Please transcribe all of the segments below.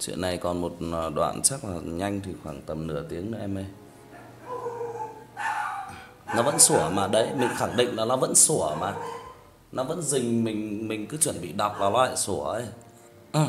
Chuyện này còn một ờ, đoạn chắc là nhanh thì khoảng tầm nửa tiếng nữa em ơi. Nó vẫn sủa mà đấy, mình khẳng định là nó vẫn sủa mà. Nó vẫn rình mình mình cứ chuẩn bị đọc là nó lại sủa ấy. Ừ.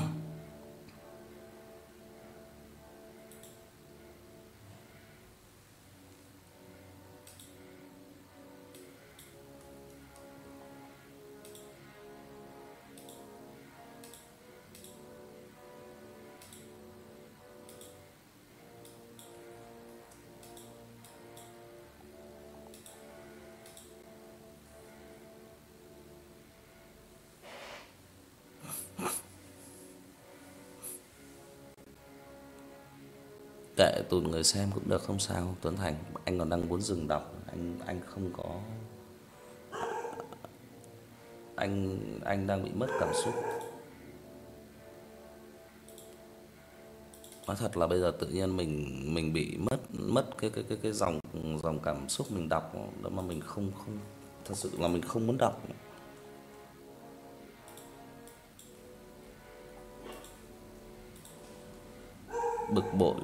Kệ tụi người xem cũng được không sao Tuấn Thành, anh còn đang muốn dừng đọc, anh anh không có anh anh đang bị mất cảm xúc. Nói thật là bây giờ tự nhiên mình mình bị mất mất cái cái cái cái dòng dòng cảm xúc mình đọc đó mà mình không không thật sự là mình không muốn đọc. Bực bội.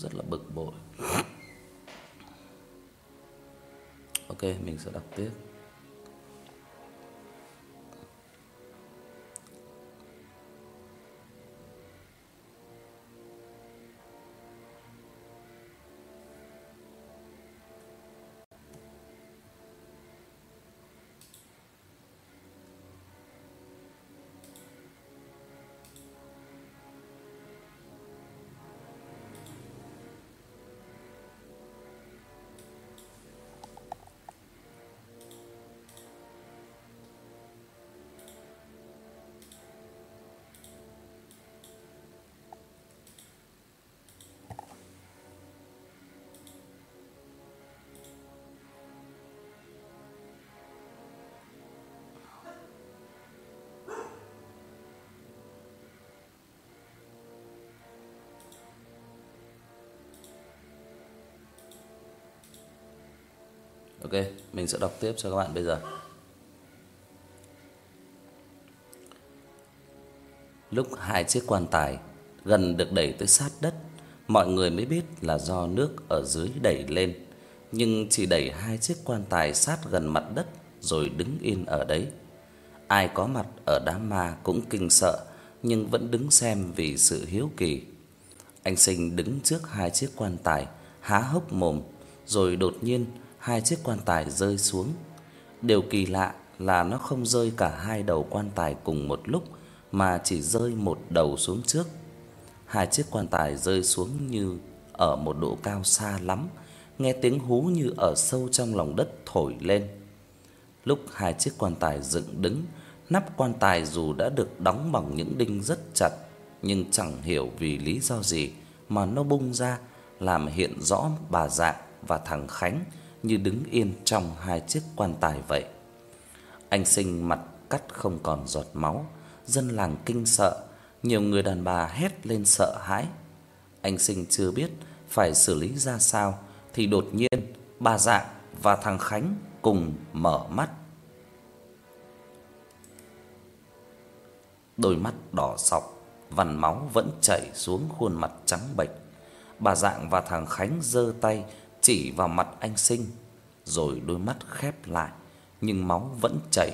Rất là bực bội. Ok, mình sẽ đọc tiếp. Ok, mình sẽ đọc tiếp cho các bạn bây giờ. Lúc hai chiếc quan tài gần được đẩy tới sát đất, mọi người mới biết là do nước ở dưới đẩy lên, nhưng chỉ đẩy hai chiếc quan tài sát gần mặt đất rồi đứng yên ở đấy. Ai có mặt ở đám ma cũng kinh sợ, nhưng vẫn đứng xem vì sự hiếu kỳ. Anh Sinh đứng trước hai chiếc quan tài, há hốc mồm, rồi đột nhiên hai chiếc quan tài rơi xuống. Điều kỳ lạ là nó không rơi cả hai đầu quan tài cùng một lúc mà chỉ rơi một đầu xuống trước. Hai chiếc quan tài rơi xuống như ở một độ cao xa lắm, nghe tiếng hú như ở sâu trong lòng đất thổi lên. Lúc hai chiếc quan tài dựng đứng, nắp quan tài dù đã được đóng bằng những đinh rất chặt, nhưng chẳng hiểu vì lý do gì mà nó bung ra, làm hiện rõ bà Dạng và thằng Khánh như đứng yên trong hai chiếc quan tài vậy. Anh Sinh mặt cắt không còn giọt máu, dân làng kinh sợ, nhiều người đàn bà hét lên sợ hãi. Anh Sinh chưa biết phải xử lý ra sao thì đột nhiên bà Dạng và thằng Khánh cùng mở mắt. Đôi mắt đỏ sọc, vằn máu vẫn chảy xuống khuôn mặt trắng bệch. Bà Dạng và thằng Khánh giơ tay chỉ vào mặt anh Sinh, rồi đôi mắt khép lại, nhưng máu vẫn chảy.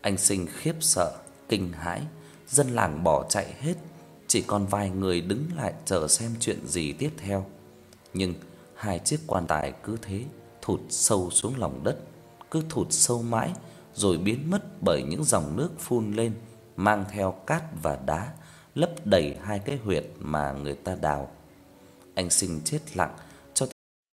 Anh Sinh khiếp sợ, kinh hãi, dân làng bỏ chạy hết, chỉ còn vài người đứng lại chờ xem chuyện gì tiếp theo. Nhưng hai chiếc quan tài cứ thế thụt sâu xuống lòng đất, cứ thụt sâu mãi rồi biến mất bởi những dòng nước phun lên mang theo cát và đá lấp đầy hai cái huyệt mà người ta đào. Anh Sinh chết lặng